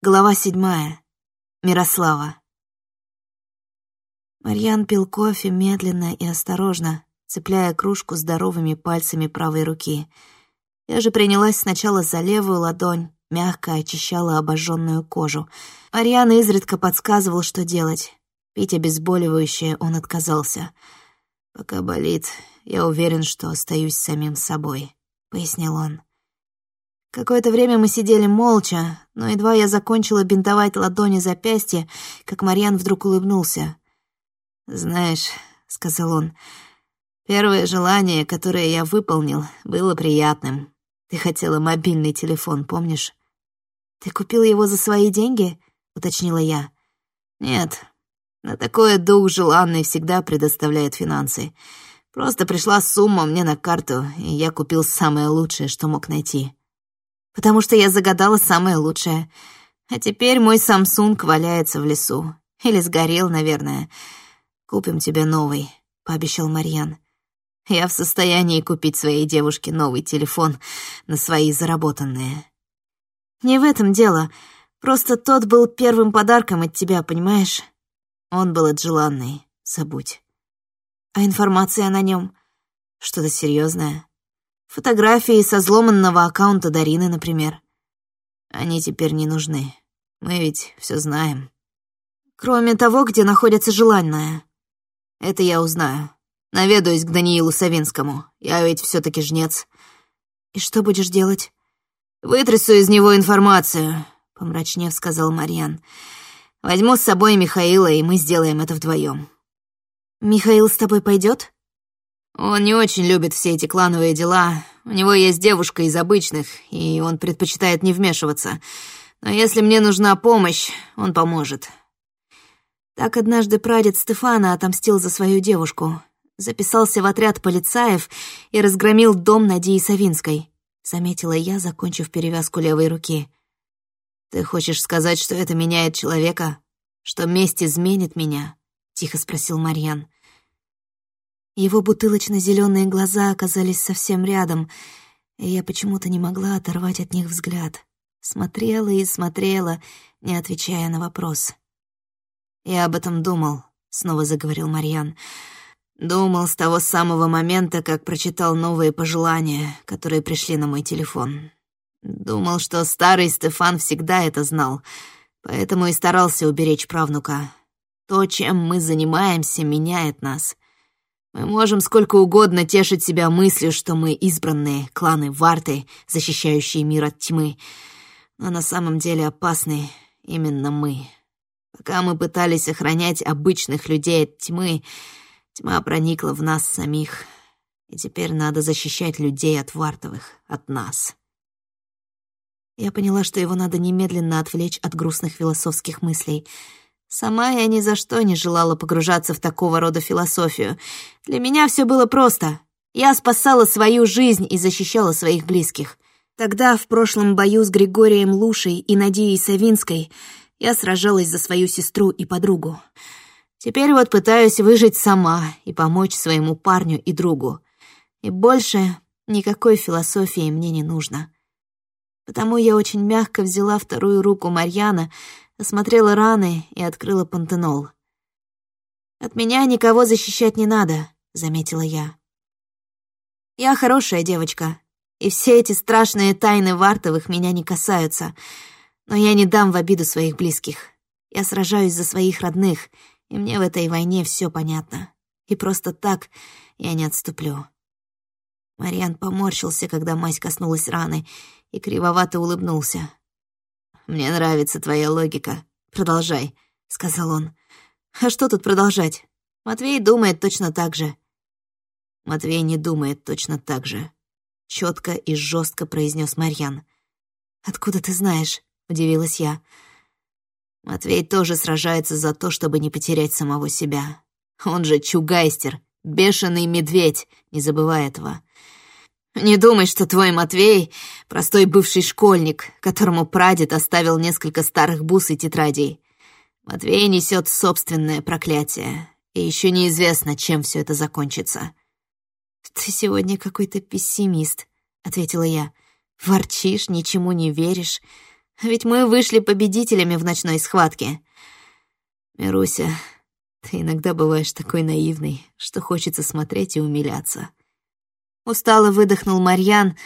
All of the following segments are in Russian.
Глава седьмая. Мирослава. Марьян пил кофе медленно и осторожно, цепляя кружку здоровыми пальцами правой руки. Я же принялась сначала за левую ладонь, мягко очищала обожженную кожу. Марьян изредка подсказывал, что делать. Пить обезболивающее он отказался. «Пока болит, я уверен, что остаюсь самим собой», — пояснил он. Какое-то время мы сидели молча, но едва я закончила бинтовать ладони запястья, как Марьян вдруг улыбнулся. «Знаешь», — сказал он, — «первое желание, которое я выполнил, было приятным. Ты хотела мобильный телефон, помнишь?» «Ты купил его за свои деньги?» — уточнила я. «Нет, на такое дух желанный всегда предоставляет финансы. Просто пришла сумма мне на карту, и я купил самое лучшее, что мог найти» потому что я загадала самое лучшее. А теперь мой Samsung валяется в лесу. Или сгорел, наверное. Купим тебе новый, пообещал Марьян. Я в состоянии купить своей девушке новый телефон на свои заработанные. Не в этом дело. Просто тот был первым подарком от тебя, понимаешь? Он был от желанной, забудь. А информация на нем? Что-то серьезное? Фотографии со взломанного аккаунта Дарины, например. Они теперь не нужны. Мы ведь все знаем. Кроме того, где находится желанная. Это я узнаю. Наведаюсь к Даниилу Савинскому. Я ведь все таки жнец. И что будешь делать? Вытрясу из него информацию, помрачнев сказал Марьян. Возьму с собой Михаила, и мы сделаем это вдвоем. Михаил с тобой пойдет? Он не очень любит все эти клановые дела. У него есть девушка из обычных, и он предпочитает не вмешиваться. Но если мне нужна помощь, он поможет. Так однажды прадед Стефана отомстил за свою девушку. Записался в отряд полицаев и разгромил дом Надии Савинской. Заметила я, закончив перевязку левой руки. «Ты хочешь сказать, что это меняет человека? Что месть изменит меня?» — тихо спросил Марьян. Его бутылочно-зеленые глаза оказались совсем рядом, и я почему-то не могла оторвать от них взгляд. Смотрела и смотрела, не отвечая на вопрос. «Я об этом думал», — снова заговорил Марьян. «Думал с того самого момента, как прочитал новые пожелания, которые пришли на мой телефон. Думал, что старый Стефан всегда это знал, поэтому и старался уберечь правнука. То, чем мы занимаемся, меняет нас. Мы можем сколько угодно тешить себя мыслью, что мы избранные кланы Варты, защищающие мир от тьмы. Но на самом деле опасны именно мы. Пока мы пытались охранять обычных людей от тьмы, тьма проникла в нас самих. И теперь надо защищать людей от Вартовых, от нас. Я поняла, что его надо немедленно отвлечь от грустных философских мыслей — Сама я ни за что не желала погружаться в такого рода философию. Для меня все было просто. Я спасала свою жизнь и защищала своих близких. Тогда, в прошлом бою с Григорием Лушей и Надией Савинской, я сражалась за свою сестру и подругу. Теперь вот пытаюсь выжить сама и помочь своему парню и другу. И больше никакой философии мне не нужно. Потому я очень мягко взяла вторую руку Марьяна, осмотрела раны и открыла пантенол. «От меня никого защищать не надо», — заметила я. «Я хорошая девочка, и все эти страшные тайны Вартовых меня не касаются, но я не дам в обиду своих близких. Я сражаюсь за своих родных, и мне в этой войне все понятно. И просто так я не отступлю». Мариан поморщился, когда мать коснулась раны, и кривовато улыбнулся. «Мне нравится твоя логика. Продолжай», — сказал он. «А что тут продолжать? Матвей думает точно так же». Матвей не думает точно так же. Четко и жестко произнес Марьян. «Откуда ты знаешь?» — удивилась я. Матвей тоже сражается за то, чтобы не потерять самого себя. Он же чугайстер, бешеный медведь, не забывай этого. Не думай, что твой Матвей — простой бывший школьник, которому прадед оставил несколько старых бус и тетрадей. Матвей несет собственное проклятие, и еще неизвестно, чем все это закончится. «Ты сегодня какой-то пессимист», — ответила я. «Ворчишь, ничему не веришь. Ведь мы вышли победителями в ночной схватке. Мируся, ты иногда бываешь такой наивный, что хочется смотреть и умиляться. Устало выдохнул Марьян,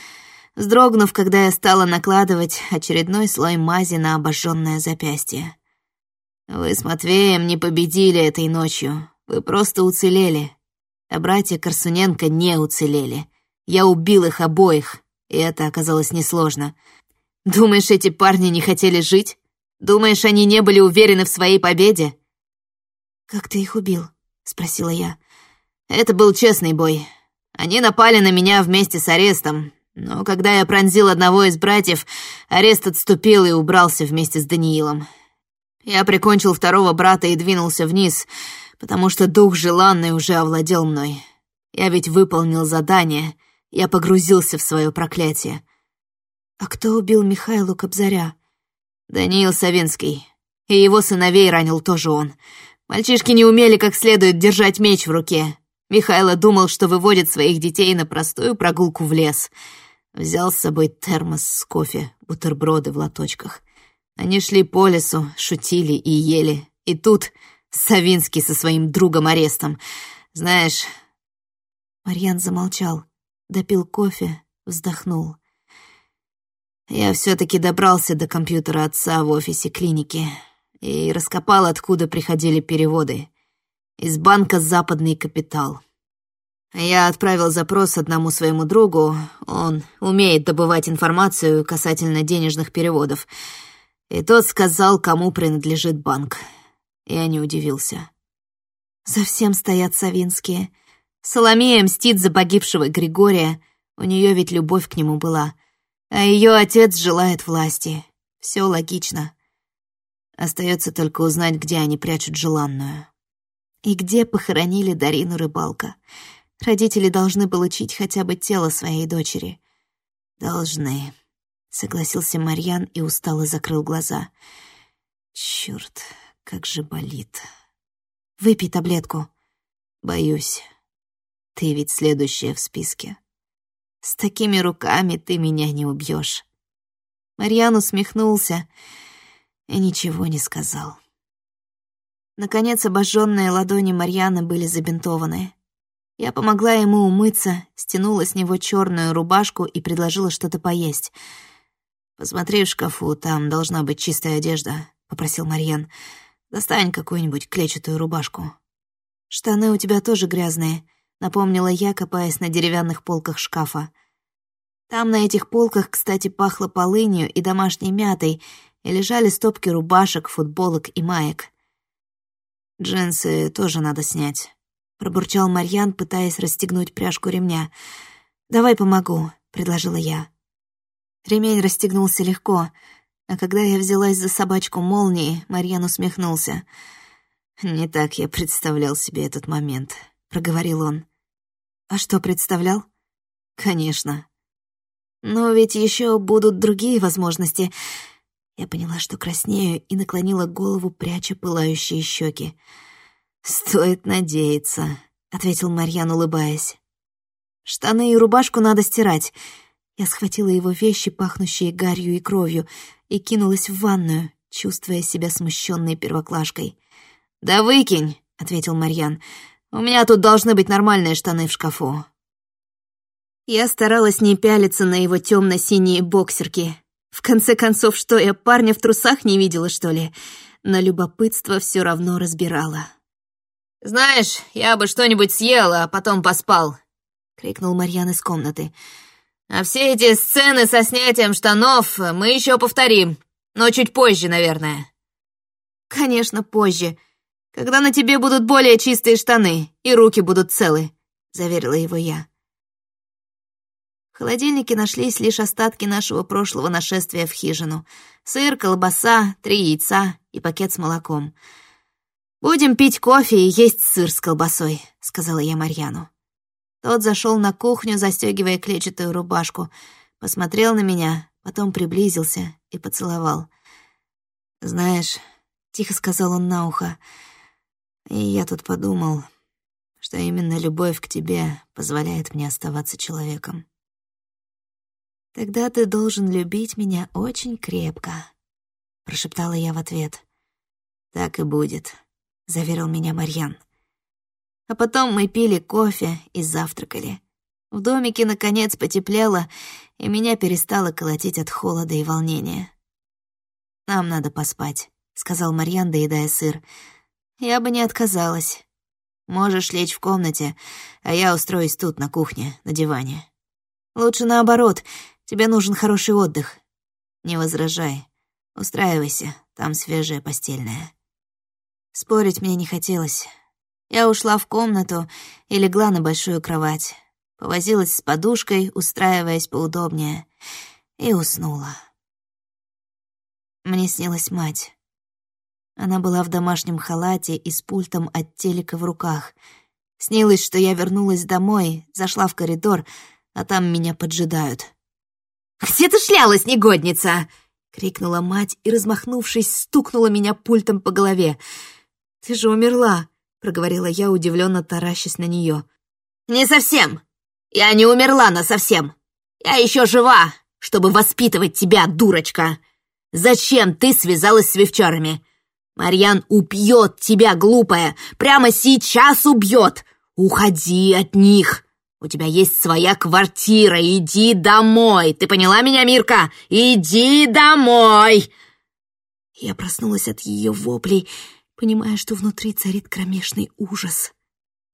вздрогнув, когда я стала накладывать очередной слой мази на обожженное запястье. Вы с Матвеем не победили этой ночью, вы просто уцелели. А братья Корсуненко не уцелели. Я убил их обоих, и это оказалось несложно. Думаешь, эти парни не хотели жить? Думаешь, они не были уверены в своей победе? «Как ты их убил?» — спросила я. «Это был честный бой. Они напали на меня вместе с арестом, но когда я пронзил одного из братьев, арест отступил и убрался вместе с Даниилом. Я прикончил второго брата и двинулся вниз, потому что дух желанный уже овладел мной. Я ведь выполнил задание, я погрузился в свое проклятие. А кто убил Михаила Кобзаря? Даниил Савинский. И его сыновей ранил тоже он. Мальчишки не умели как следует держать меч в руке. Михайло думал, что выводит своих детей на простую прогулку в лес. Взял с собой термос с кофе, бутерброды в лоточках. Они шли по лесу, шутили и ели. И тут Савинский со своим другом-арестом. Знаешь... Марьян замолчал, допил кофе, вздохнул. Я все-таки добрался до компьютера отца в офисе клиники и раскопал, откуда приходили переводы. Из банка «Западный капитал». Я отправил запрос одному своему другу, он умеет добывать информацию касательно денежных переводов, и тот сказал, кому принадлежит банк. Я не удивился. За всем стоят Савинские. Соломея мстит за погибшего Григория, у нее ведь любовь к нему была — а ее отец желает власти. Все логично. Остается только узнать, где они прячут желанную. И где похоронили Дарину Рыбалка. Родители должны получить хотя бы тело своей дочери. Должны, согласился Марьян и устало закрыл глаза. Черт, как же болит. Выпей таблетку. Боюсь. Ты ведь следующая в списке. С такими руками ты меня не убьешь. Марьян усмехнулся и ничего не сказал. Наконец, обожженные ладони Марьяны были забинтованы. Я помогла ему умыться, стянула с него черную рубашку и предложила что-то поесть. «Посмотри в шкафу, там должна быть чистая одежда», — попросил Марьян. «Достань какую-нибудь клетчатую рубашку». «Штаны у тебя тоже грязные», напомнила я, копаясь на деревянных полках шкафа. Там на этих полках, кстати, пахло полынью и домашней мятой, и лежали стопки рубашек, футболок и маек. «Джинсы тоже надо снять», — пробурчал Марьян, пытаясь расстегнуть пряжку ремня. «Давай помогу», — предложила я. Ремень расстегнулся легко, а когда я взялась за собачку молнии, Марьян усмехнулся. «Не так я представлял себе этот момент», — проговорил он. А что представлял? Конечно. Но ведь еще будут другие возможности. Я поняла, что краснею, и наклонила голову, пряча пылающие щеки. «Стоит надеяться», — ответил Марьян, улыбаясь. «Штаны и рубашку надо стирать». Я схватила его вещи, пахнущие гарью и кровью, и кинулась в ванную, чувствуя себя смущенной первоклашкой. «Да выкинь», — ответил Марьян. У меня тут должны быть нормальные штаны в шкафу». Я старалась не пялиться на его темно-синие боксерки. В конце концов, что, я парня в трусах не видела, что ли? Но любопытство все равно разбирало. «Знаешь, я бы что-нибудь съела, а потом поспал», — крикнул Марьян из комнаты. «А все эти сцены со снятием штанов мы еще повторим, но чуть позже, наверное». «Конечно, позже», когда на тебе будут более чистые штаны и руки будут целы», — заверила его я. Холодильнике нашлись лишь остатки нашего прошлого нашествия в хижину. Сыр, колбаса, три яйца и пакет с молоком. «Будем пить кофе и есть сыр с колбасой», — сказала я Марьяну. Тот зашел на кухню, застегивая клетчатую рубашку, посмотрел на меня, потом приблизился и поцеловал. «Знаешь», — тихо сказал он на ухо, — и я тут подумал, что именно любовь к тебе позволяет мне оставаться человеком. Тогда ты должен любить меня очень крепко, — прошептала я в ответ. «Так и будет», — заверил меня Марьян. А потом мы пили кофе и завтракали. В домике, наконец, потеплело, и меня перестало колотить от холода и волнения. «Нам надо поспать», — сказал Марьян, доедая сыр. «Я бы не отказалась. Можешь лечь в комнате, а я устроюсь тут, на кухне, на диване. Лучше наоборот, тебе нужен хороший отдых. Не возражай, устраивайся, там свежая постельная». Спорить мне не хотелось. Я ушла в комнату и легла на большую кровать повозилась с подушкой, устраиваясь поудобнее, и уснула. Мне снилась мать. Она была в домашнем халате и с пультом от телека в руках. Снилось, что я вернулась домой, зашла в коридор, а там меня поджидают. «Где ты шлялась, негодница?» — крикнула мать и, размахнувшись, стукнула меня пультом по голове. «Ты же умерла», — проговорила я, удивленно таращась на нее. «Не совсем. Я не умерла насовсем. Я еще жива, чтобы воспитывать тебя, дурочка. Зачем ты связалась с вивчарами? Марьян убьет тебя, глупая, прямо сейчас убьет. Уходи от них. У тебя есть своя квартира, иди домой. Ты поняла меня, Мирка? Иди домой!» Я проснулась от ее воплей, понимая, что внутри царит кромешный ужас.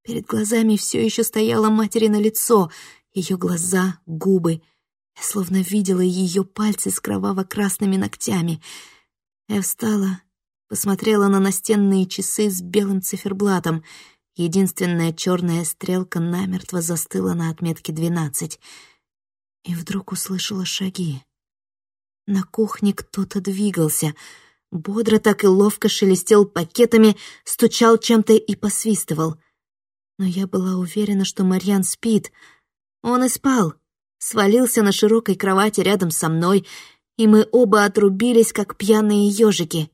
Перед глазами все еще стояло материно лицо, ее глаза, губы. Я словно видела ее пальцы с кроваво-красными ногтями. Я встала, посмотрела на настенные часы с белым циферблатом. Единственная черная стрелка намертво застыла на отметке двенадцать. И вдруг услышала шаги. На кухне кто-то двигался — бодро так и ловко шелестел пакетами, стучал чем-то и посвистывал. Но я была уверена, что Марьян спит. Он и спал. Свалился на широкой кровати рядом со мной, и мы оба отрубились, как пьяные ежики.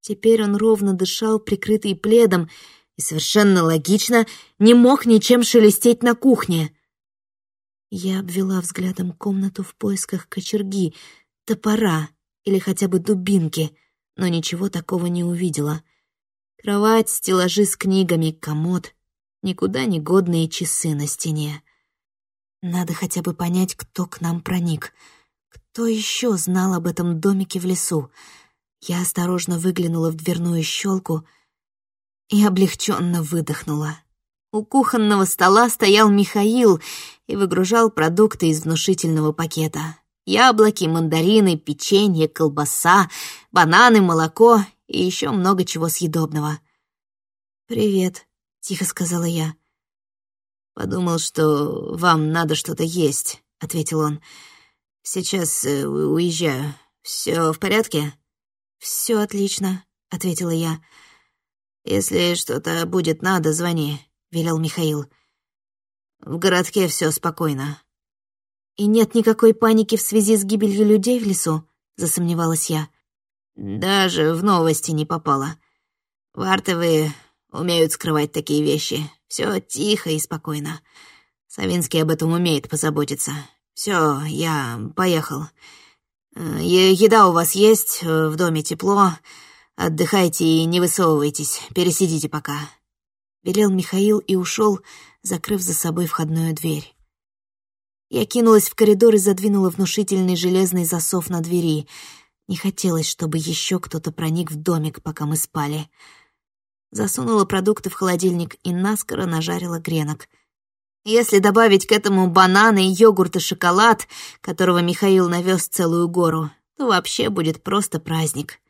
Теперь он ровно дышал, прикрытый пледом, и совершенно логично не мог ничем шелестеть на кухне. Я обвела взглядом комнату в поисках кочерги, топора или хотя бы дубинки, но ничего такого не увидела. Кровать, стеллажи с книгами, комод никуда не годные часы на стене. Надо хотя бы понять, кто к нам проник. Кто еще знал об этом домике в лесу? Я осторожно выглянула в дверную щелку и облегченно выдохнула. У кухонного стола стоял Михаил и выгружал продукты из внушительного пакета. Яблоки, мандарины, печенье, колбаса, бананы, молоко и еще много чего съедобного. «Привет», — тихо сказала я. «Подумал, что вам надо что-то есть», — ответил он. «Сейчас э, уезжаю. Все в порядке?» Все отлично», — ответила я. «Если что-то будет надо, звони», — велел Михаил. «В городке все спокойно». «И нет никакой паники в связи с гибелью людей в лесу?» — засомневалась я. «Даже в новости не попало. Вартовые умеют скрывать такие вещи. Все тихо и спокойно. Савинский об этом умеет позаботиться. Все, я поехал. Э, еда у вас есть, э, в доме тепло. Отдыхайте и не высовывайтесь, пересидите пока. Велел Михаил и ушел, закрыв за собой входную дверь. Я кинулась в коридор и задвинула внушительный железный засов на двери. Не хотелось, чтобы еще кто-то проник в домик, пока мы спали засунула продукты в холодильник и наскоро нажарила гренок. Если добавить к этому бананы, йогурт и шоколад, которого Михаил навез целую гору, то вообще будет просто праздник.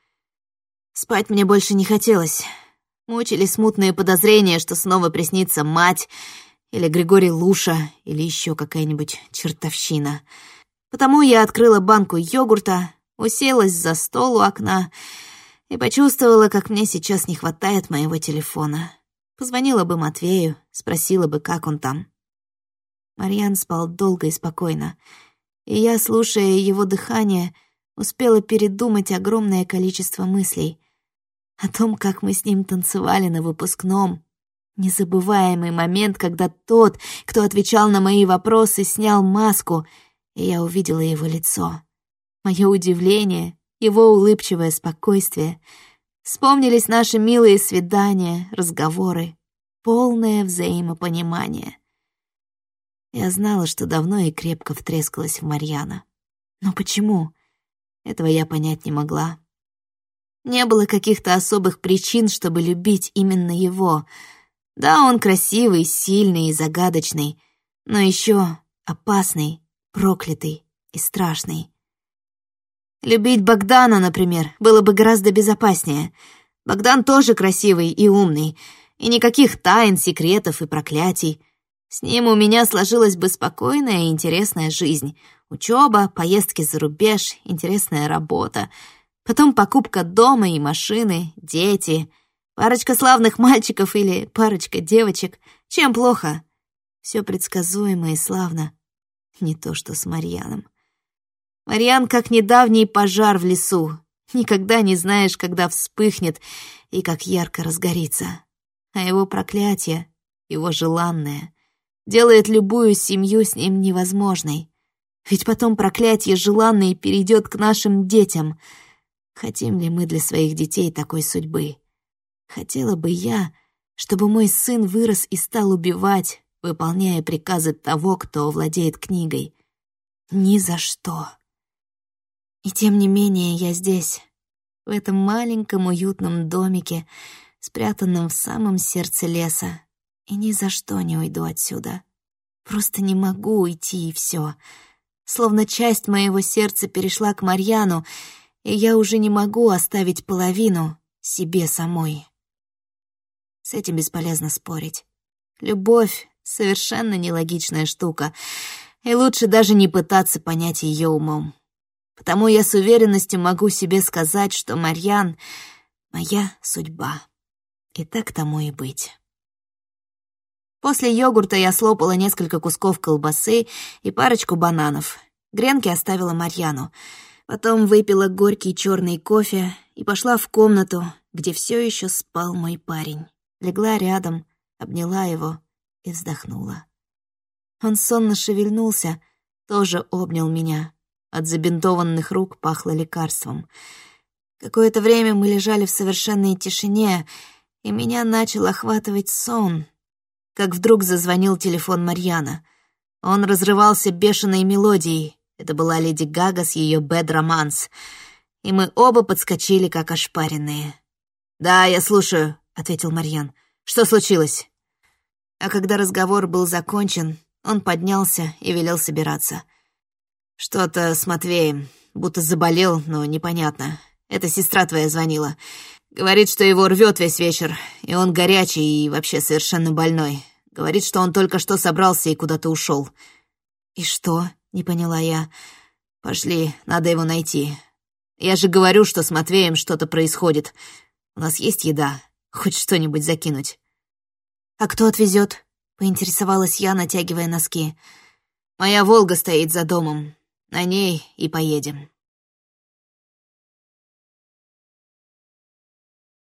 Спать мне больше не хотелось. Мучили смутные подозрения, что снова приснится мать или Григорий Луша или еще какая-нибудь чертовщина. Потому я открыла банку йогурта, уселась за стол у окна и почувствовала, как мне сейчас не хватает моего телефона. Позвонила бы Матвею, спросила бы, как он там. Марьян спал долго и спокойно, и я, слушая его дыхание, успела передумать огромное количество мыслей о том, как мы с ним танцевали на выпускном. Незабываемый момент, когда тот, кто отвечал на мои вопросы, снял маску, и я увидела его лицо. Мое удивление, его улыбчивое спокойствие. Вспомнились наши милые свидания, разговоры, полное взаимопонимание. Я знала, что давно и крепко втрескалась в Марьяна. Но почему? Этого я понять не могла. Не было каких-то особых причин, чтобы любить именно его. Да, он красивый, сильный и загадочный, но еще опасный, проклятый и страшный. Любить Богдана, например, было бы гораздо безопаснее. Богдан тоже красивый и умный, и никаких тайн, секретов и проклятий. С ним у меня сложилась бы спокойная и интересная жизнь. Учеба, поездки за рубеж, интересная работа. Потом покупка дома и машины, дети, парочка славных мальчиков или парочка девочек. Чем плохо? Все предсказуемо и славно. Не то что с Марьяном. Марьян как недавний пожар в лесу. Никогда не знаешь, когда вспыхнет и как ярко разгорится. А его проклятие, его желанное, делает любую семью с ним невозможной. Ведь потом проклятие желанное перейдет к нашим детям. Хотим ли мы для своих детей такой судьбы? Хотела бы я, чтобы мой сын вырос и стал убивать, выполняя приказы того, кто владеет книгой. Ни за что. И тем не менее я здесь, в этом маленьком уютном домике, спрятанном в самом сердце леса, и ни за что не уйду отсюда. Просто не могу уйти, и все. Словно часть моего сердца перешла к Марьяну, и я уже не могу оставить половину себе самой. С этим бесполезно спорить. Любовь Совершенно нелогичная штука. И лучше даже не пытаться понять ее умом. Потому я с уверенностью могу себе сказать, что Марьян — моя судьба. И так тому и быть. После йогурта я слопала несколько кусков колбасы и парочку бананов. Гренки оставила Марьяну. Потом выпила горький черный кофе и пошла в комнату, где все еще спал мой парень. Легла рядом, обняла его и вздохнула. Он сонно шевельнулся, тоже обнял меня. От забинтованных рук пахло лекарством. Какое-то время мы лежали в совершенной тишине, и меня начал охватывать сон, как вдруг зазвонил телефон Марьяна. Он разрывался бешеной мелодией. Это была леди Гага с ее «Бэд Романс». И мы оба подскочили, как ошпаренные. «Да, я слушаю», — ответил Марьян. «Что случилось?» А когда разговор был закончен, он поднялся и велел собираться. «Что-то с Матвеем, будто заболел, но непонятно. Это сестра твоя звонила. Говорит, что его рвет весь вечер, и он горячий и вообще совершенно больной. Говорит, что он только что собрался и куда-то ушел. «И что?» — не поняла я. «Пошли, надо его найти. Я же говорю, что с Матвеем что-то происходит. У нас есть еда, хоть что-нибудь закинуть». «А кто отвезет? поинтересовалась я, натягивая носки. «Моя «Волга» стоит за домом. На ней и поедем».